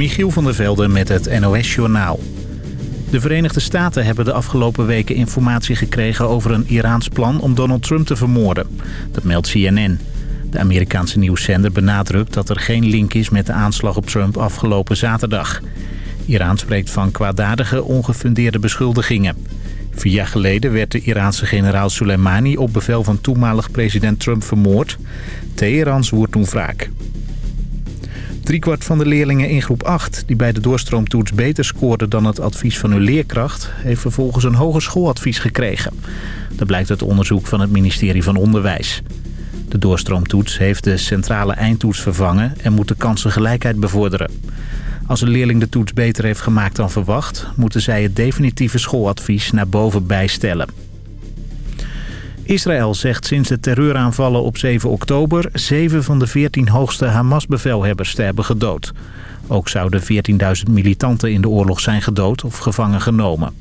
Michiel van der Velde met het NOS-journaal. De Verenigde Staten hebben de afgelopen weken informatie gekregen over een Iraans plan om Donald Trump te vermoorden. Dat meldt CNN. De Amerikaanse nieuwszender benadrukt dat er geen link is met de aanslag op Trump afgelopen zaterdag. Iran spreekt van kwaadaardige, ongefundeerde beschuldigingen. Vier jaar geleden werd de Iraanse generaal Soleimani op bevel van toenmalig president Trump vermoord. Teheran zwoer toen wraak. Driekwart van de leerlingen in groep 8 die bij de doorstroomtoets beter scoorden dan het advies van hun leerkracht... heeft vervolgens een hogerschooladvies gekregen. Dat blijkt uit onderzoek van het ministerie van Onderwijs. De doorstroomtoets heeft de centrale eindtoets vervangen en moet de kansengelijkheid bevorderen. Als een leerling de toets beter heeft gemaakt dan verwacht... moeten zij het definitieve schooladvies naar boven bijstellen. Israël zegt sinds de terreuraanvallen op 7 oktober... 7 van de 14 hoogste Hamas-bevelhebbers te hebben gedood. Ook zouden 14.000 militanten in de oorlog zijn gedood of gevangen genomen.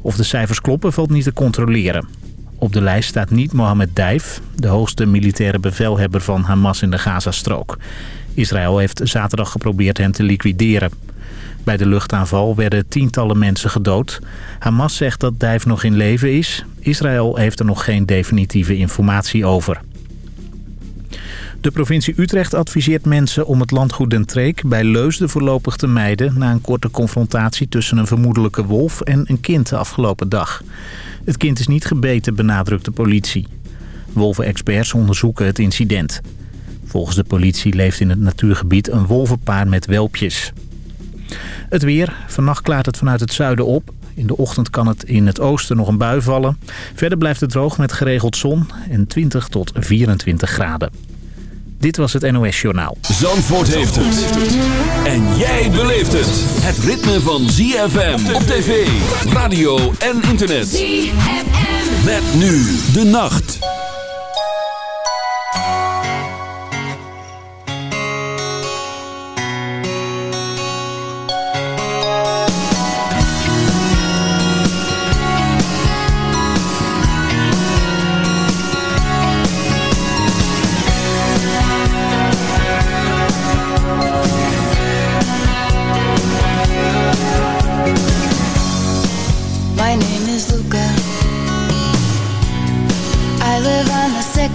Of de cijfers kloppen valt niet te controleren. Op de lijst staat niet Mohammed Dijf, de hoogste militaire bevelhebber van Hamas in de Gazastrook. Israël heeft zaterdag geprobeerd hem te liquideren. Bij de luchtaanval werden tientallen mensen gedood. Hamas zegt dat Dijf nog in leven is. Israël heeft er nog geen definitieve informatie over. De provincie Utrecht adviseert mensen om het landgoed Den Treek bij Leusden voorlopig te mijden... na een korte confrontatie tussen een vermoedelijke wolf en een kind de afgelopen dag. Het kind is niet gebeten, benadrukt de politie. Wolvenexperts onderzoeken het incident. Volgens de politie leeft in het natuurgebied een wolvenpaar met welpjes. Het weer. Vannacht klaart het vanuit het zuiden op. In de ochtend kan het in het oosten nog een bui vallen. Verder blijft het droog met geregeld zon en 20 tot 24 graden. Dit was het NOS Journaal. Zandvoort heeft het. En jij beleeft het. Het ritme van ZFM op tv, radio en internet. ZFM. Met nu de nacht.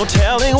no telling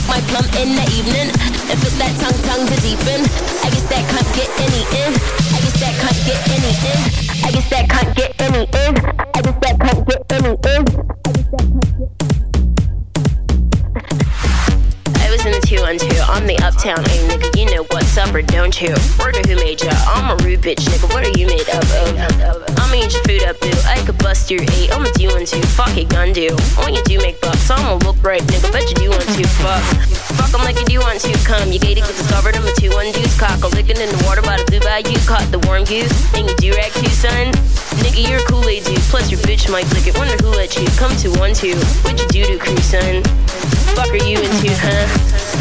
Lick my plum in the evening. And fit that tongue tongue to deepen. I guess that can't get any in. I guess that can't get any in. I guess that can't get any in. I guess that can't get any in. I that in the two on two. I'm the uptown A. Know what's up or don't you? Word who made ya? I'm a rude bitch nigga. What are you made of? I'ma eat your food up, boo. I could bust your eight. I'ma do one two. Fuck it, gun do. When you do make bucks, I'ma look right, nigga. Bet you do want to. Fuck. Fuck 'em like you do want to. Come, you gated, get discovered. I'm a two one deuce cock. A licking in the water by the blue bayou. Caught the warm goose. And you do rag too, son. Nigga, you're a Kool-Aid dude. Plus your bitch might lick it. Wonder who let you come to one two. What you do to crew, son? Fuck are you into, huh?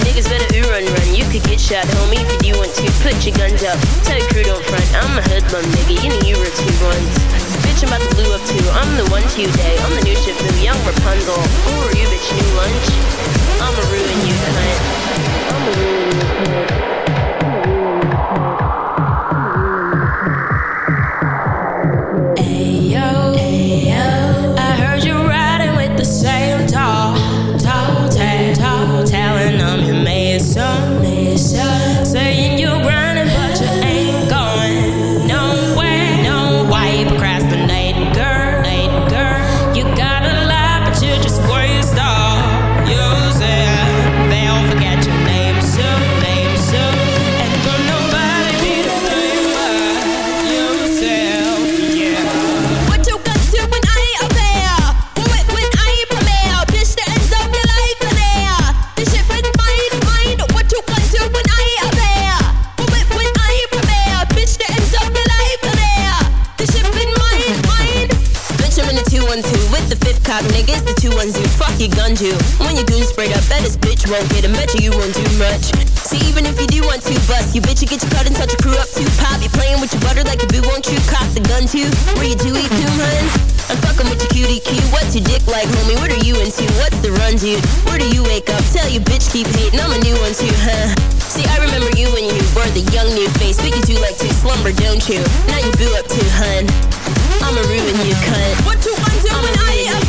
Niggas better ooh run run. You could get shot, homie, if you do want to. Put your guns up. Tell your crew don't front. I'm a hoodlum, nigga. You know you were two ones. Bitch, I'm about to blue up. I'm the one to day. I'm the new boo, young Rapunzel. Who are you, bitch? New lunch? I'ma ruin you, cunt. I'ma ruin you. The cop niggas. The 212, fuck your gun too. When you goon sprayed up, bet this bitch won't get him. Bet you you won't do much. See, even if you do want to bust, you bitch, you get your cut and touch your crew up too. Pop, you playing with your butter like a boo, won't you? Cock the gun too. Where you do eat too, hun? I'm fucking with your cutie cue. What's your dick like, homie? What are you into? What's the run, dude? Where do you wake up? Tell you bitch keep hating. I'm a new one too, huh? See, I remember you when you were the young new face, but you do like to slumber, don't you? Now you boo up too, hun. I'ma ruin you, cunt. What you want to when I ain't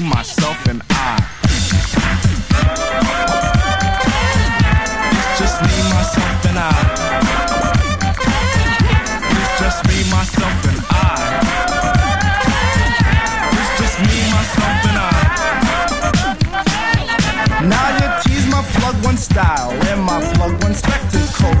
Myself, and I.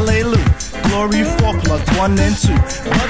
hallelujah. Glory four one and two. But